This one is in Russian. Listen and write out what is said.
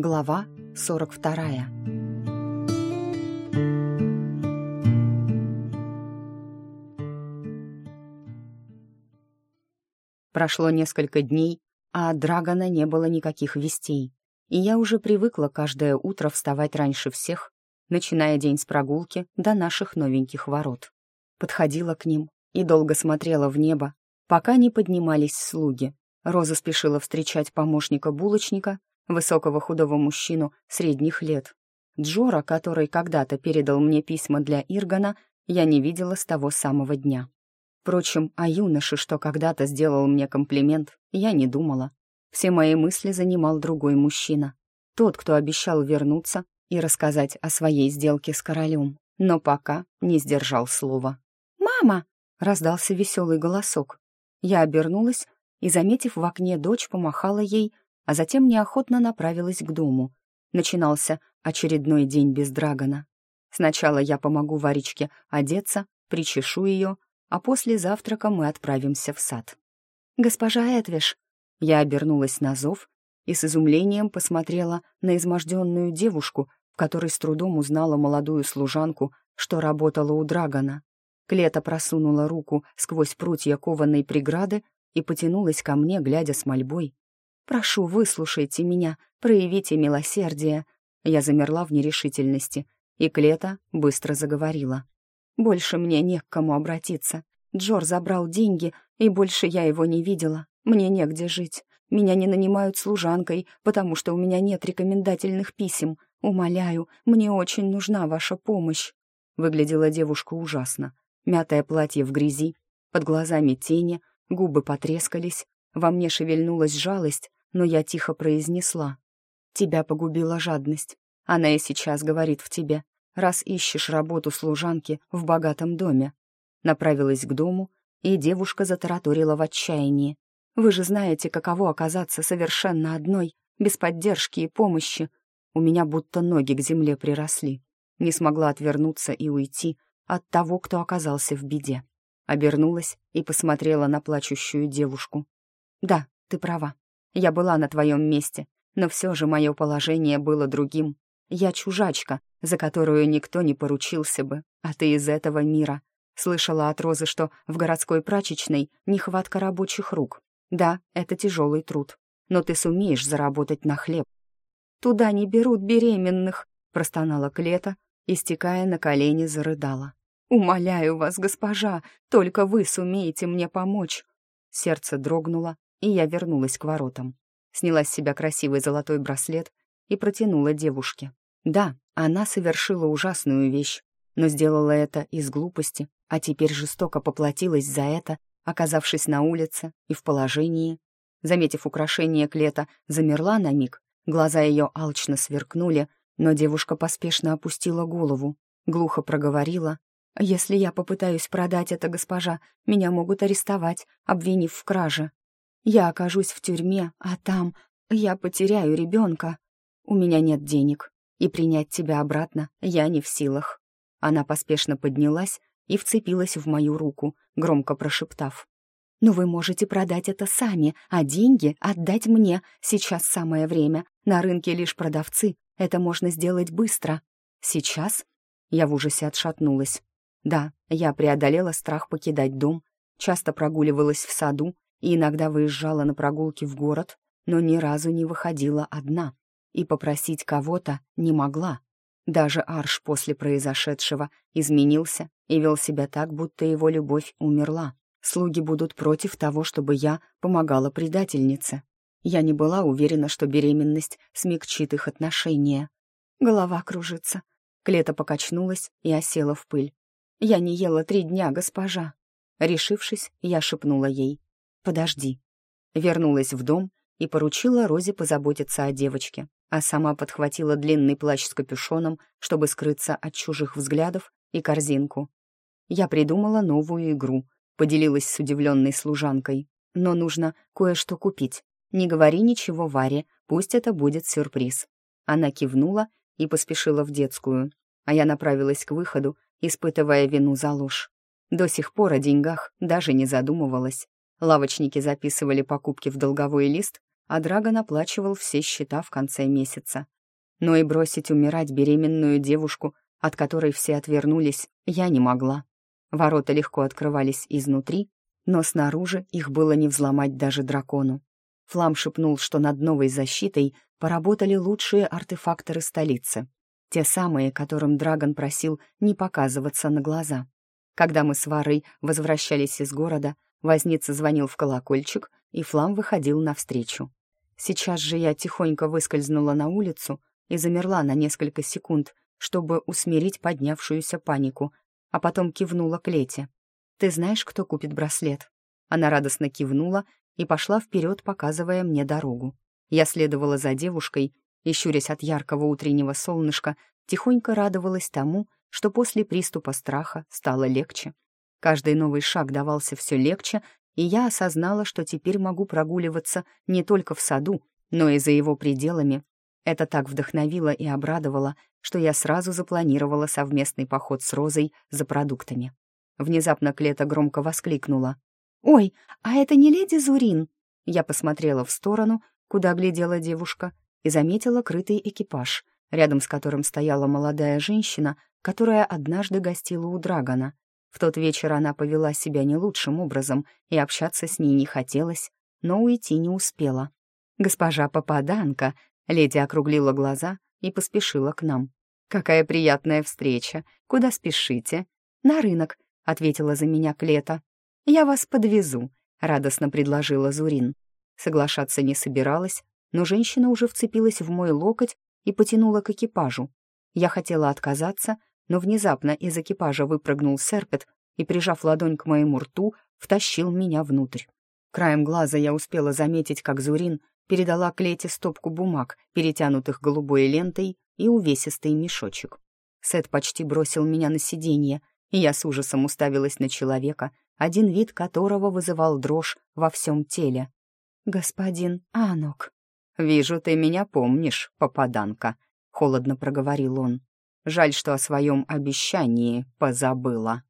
Глава 42 Прошло несколько дней, а от Драгона не было никаких вестей, и я уже привыкла каждое утро вставать раньше всех, начиная день с прогулки до наших новеньких ворот. Подходила к ним и долго смотрела в небо, пока не поднимались слуги. Роза спешила встречать помощника булочника, высокого худого мужчину средних лет. Джора, который когда-то передал мне письма для Иргана, я не видела с того самого дня. Впрочем, о юноше, что когда-то сделал мне комплимент, я не думала. Все мои мысли занимал другой мужчина. Тот, кто обещал вернуться и рассказать о своей сделке с королем, но пока не сдержал слова. «Мама!» — раздался веселый голосок. Я обернулась и, заметив в окне дочь, помахала ей, а затем неохотно направилась к дому. Начинался очередной день без Драгона. Сначала я помогу Варечке одеться, причешу ее, а после завтрака мы отправимся в сад. «Госпожа Эдвиш!» Я обернулась на зов и с изумлением посмотрела на изможденную девушку, в которой с трудом узнала молодую служанку, что работала у Драгона. Клета просунула руку сквозь прутья кованой преграды и потянулась ко мне, глядя с мольбой. Прошу, выслушайте меня, проявите милосердие». Я замерла в нерешительности, и Клета быстро заговорила. «Больше мне не к кому обратиться. Джор забрал деньги, и больше я его не видела. Мне негде жить. Меня не нанимают служанкой, потому что у меня нет рекомендательных писем. Умоляю, мне очень нужна ваша помощь». Выглядела девушка ужасно. Мятое платье в грязи, под глазами тени, губы потрескались. Во мне шевельнулась жалость, но я тихо произнесла. «Тебя погубила жадность. Она и сейчас говорит в тебе, раз ищешь работу служанки в богатом доме». Направилась к дому, и девушка затараторила в отчаянии. «Вы же знаете, каково оказаться совершенно одной, без поддержки и помощи. У меня будто ноги к земле приросли. Не смогла отвернуться и уйти от того, кто оказался в беде. Обернулась и посмотрела на плачущую девушку. «Да, ты права. Я была на твоем месте, но все же мое положение было другим. Я чужачка, за которую никто не поручился бы, а ты из этого мира. Слышала от Розы, что в городской прачечной нехватка рабочих рук. Да, это тяжелый труд, но ты сумеешь заработать на хлеб. «Туда не берут беременных», — простонала Клета, истекая на колени, зарыдала. «Умоляю вас, госпожа, только вы сумеете мне помочь». Сердце дрогнуло, и я вернулась к воротам. Сняла с себя красивый золотой браслет и протянула девушке. Да, она совершила ужасную вещь, но сделала это из глупости, а теперь жестоко поплатилась за это, оказавшись на улице и в положении. Заметив украшение Клета, замерла на миг, глаза ее алчно сверкнули, но девушка поспешно опустила голову, глухо проговорила. «Если я попытаюсь продать это, госпожа, меня могут арестовать, обвинив в краже. Я окажусь в тюрьме, а там я потеряю ребенка. У меня нет денег, и принять тебя обратно я не в силах». Она поспешно поднялась и вцепилась в мою руку, громко прошептав. «Но вы можете продать это сами, а деньги отдать мне. Сейчас самое время. На рынке лишь продавцы. Это можно сделать быстро. Сейчас?» Я в ужасе отшатнулась. Да, я преодолела страх покидать дом, часто прогуливалась в саду и иногда выезжала на прогулки в город, но ни разу не выходила одна и попросить кого-то не могла. Даже Арш после произошедшего изменился и вел себя так, будто его любовь умерла. Слуги будут против того, чтобы я помогала предательнице. Я не была уверена, что беременность смягчит их отношения. Голова кружится. Клета покачнулась и осела в пыль. «Я не ела три дня, госпожа». Решившись, я шепнула ей. «Подожди». Вернулась в дом и поручила Розе позаботиться о девочке, а сама подхватила длинный плащ с капюшоном, чтобы скрыться от чужих взглядов, и корзинку. Я придумала новую игру, поделилась с удивленной служанкой. Но нужно кое-что купить. Не говори ничего Варе, пусть это будет сюрприз. Она кивнула и поспешила в детскую, а я направилась к выходу, испытывая вину за ложь. До сих пор о деньгах даже не задумывалась. Лавочники записывали покупки в долговой лист, а Драгон оплачивал все счета в конце месяца. Но и бросить умирать беременную девушку, от которой все отвернулись, я не могла. Ворота легко открывались изнутри, но снаружи их было не взломать даже дракону. Флам шепнул, что над новой защитой поработали лучшие артефакторы столицы. Те самые, которым Драгон просил не показываться на глаза. Когда мы с Варой возвращались из города, возница звонил в колокольчик, и Флам выходил навстречу. Сейчас же я тихонько выскользнула на улицу и замерла на несколько секунд, чтобы усмирить поднявшуюся панику, а потом кивнула к Лете. «Ты знаешь, кто купит браслет?» Она радостно кивнула и пошла вперед, показывая мне дорогу. Я следовала за девушкой и, щурясь от яркого утреннего солнышка, тихонько радовалась тому, что после приступа страха стало легче. Каждый новый шаг давался все легче, и я осознала, что теперь могу прогуливаться не только в саду, но и за его пределами. Это так вдохновило и обрадовало, что я сразу запланировала совместный поход с Розой за продуктами. Внезапно Клета громко воскликнула. «Ой, а это не леди Зурин?» Я посмотрела в сторону, куда глядела девушка, и заметила крытый экипаж, рядом с которым стояла молодая женщина, которая однажды гостила у Драгона. В тот вечер она повела себя не лучшим образом, и общаться с ней не хотелось, но уйти не успела. «Госпожа Попаданка!» — леди округлила глаза и поспешила к нам. «Какая приятная встреча! Куда спешите?» «На рынок», — ответила за меня Клета. «Я вас подвезу», — радостно предложила Зурин. Соглашаться не собиралась, но женщина уже вцепилась в мой локоть и потянула к экипажу. Я хотела отказаться, но внезапно из экипажа выпрыгнул серпет и, прижав ладонь к моему рту, втащил меня внутрь. Краем глаза я успела заметить, как Зурин передала Клете стопку бумаг, перетянутых голубой лентой, и увесистый мешочек. Сет почти бросил меня на сиденье, и я с ужасом уставилась на человека, один вид которого вызывал дрожь во всем теле. «Господин Анок». «Вижу, ты меня помнишь, попаданка», — холодно проговорил он. «Жаль, что о своем обещании позабыла».